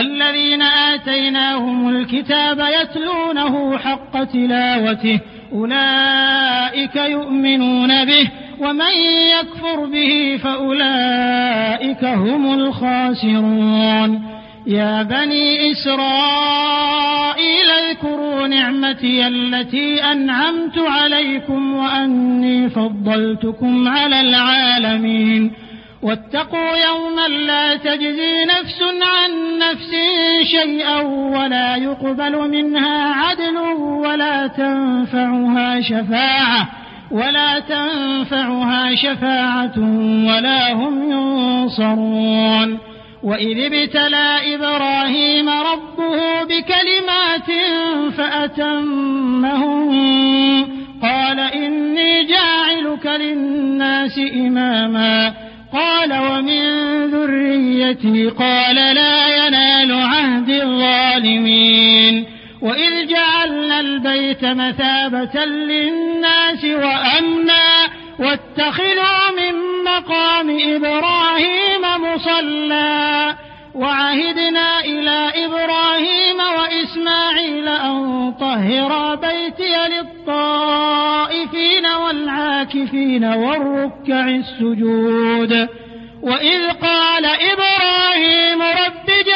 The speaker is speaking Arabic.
الذين آتيناهم الكتاب يتلونه حق تلاوته أولئك يؤمنون به ومن يكفر به فأولئك هم الخاسرون. يا بني إسرائيل اذكروا نعمتي التي أنعمت عليكم وأني فضلتكم على العالمين. واتقوا يوما لا تجزي نفس عن شيئا ولا يقبل منها عدل ولا تنفعها شفاعة ولا تنفعها شفاعة ولا هم ينصرون. وإذ ابتلى إبراهيم ربه بكلمات فأتمهم. قال إني جاعلك للناس إماما. قال ومن ذريتي. قال لا ينال عهد الظالمين. وإذ جعلنا البيت مثابة للناس وأمنا واتخذوا من مقام إبراهيم مصلى. وعهدنا إلى إبراهيم وإسماعيل أن طهرا بيتي للطائفين والعاكفين والركع السجود. وإذ قال إبراهيم رب اجعل